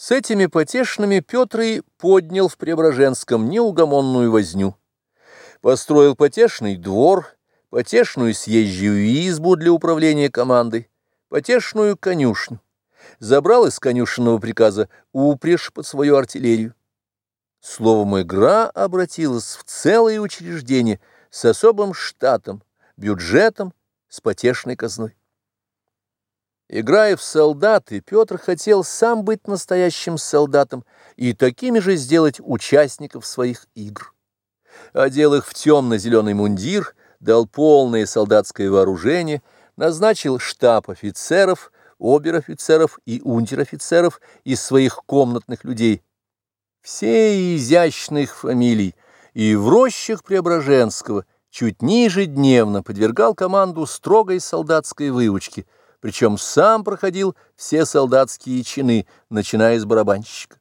С этими потешными Петр и поднял в Преображенском неугомонную возню. Построил потешный двор, потешную съезжую избу для управления командой, потешную конюшню. Забрал из конюшенного приказа упряжь под свою артиллерию. Словом, игра обратилась в целое учреждение с особым штатом, бюджетом, с потешной казной. Играя в солдаты, Петр хотел сам быть настоящим солдатом и такими же сделать участников своих игр. Одел их в темно-зеленый мундир, дал полное солдатское вооружение, назначил штаб офицеров, обер-офицеров и унтер-офицеров из своих комнатных людей. Все изящных фамилий и в рощах Преображенского чуть ниже дневно подвергал команду строгой солдатской выучке – причем сам проходил все солдатские чины, начиная с барабанщика.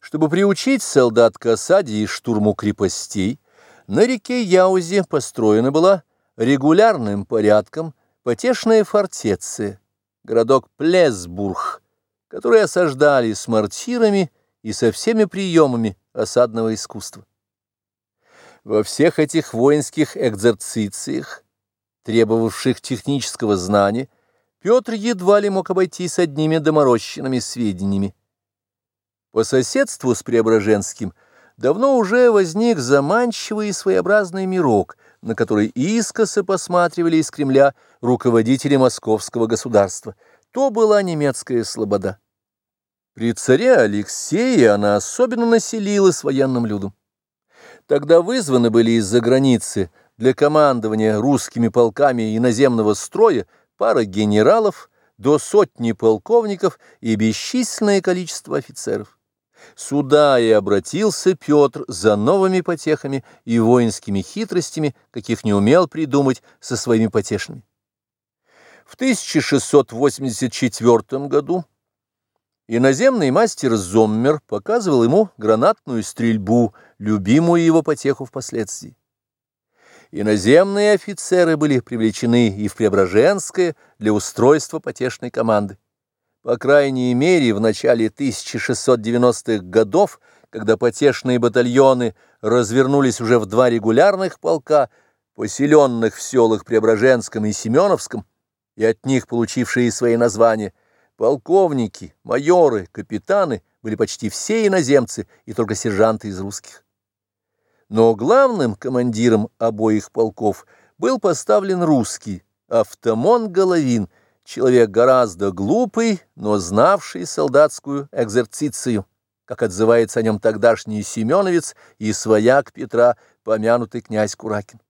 Чтобы приучить солдат к осаде и штурму крепостей, на реке Яузе построена была регулярным порядком потешная фортеция, городок Плесбург, который осаждали с мортирами и со всеми приемами осадного искусства. Во всех этих воинских экзерцициях требовавших технического знания, Петр едва ли мог обойтись одними доморощенными сведениями. По соседству с Преображенским давно уже возник заманчивый и своеобразный мирок, на который искоса посматривали из Кремля руководители московского государства. То была немецкая слобода. При царе Алексее она особенно населилась военным людом. Тогда вызваны были из-за границы – для командования русскими полками иноземного строя пара генералов, до сотни полковников и бесчисленное количество офицеров. Сюда и обратился Петр за новыми потехами и воинскими хитростями, каких не умел придумать со своими потешными. В 1684 году иноземный мастер Зоммер показывал ему гранатную стрельбу, любимую его потеху впоследствии. Иноземные офицеры были привлечены и в Преображенское для устройства потешной команды. По крайней мере, в начале 1690-х годов, когда потешные батальоны развернулись уже в два регулярных полка, поселенных в селах Преображенском и Семеновском, и от них получившие свои названия, полковники, майоры, капитаны были почти все иноземцы и только сержанты из русских. Но главным командиром обоих полков был поставлен русский, Автомон Головин, человек гораздо глупый, но знавший солдатскую экзерцицию, как отзывается о нем тогдашний Семеновец и свояк Петра, помянутый князь Куракин.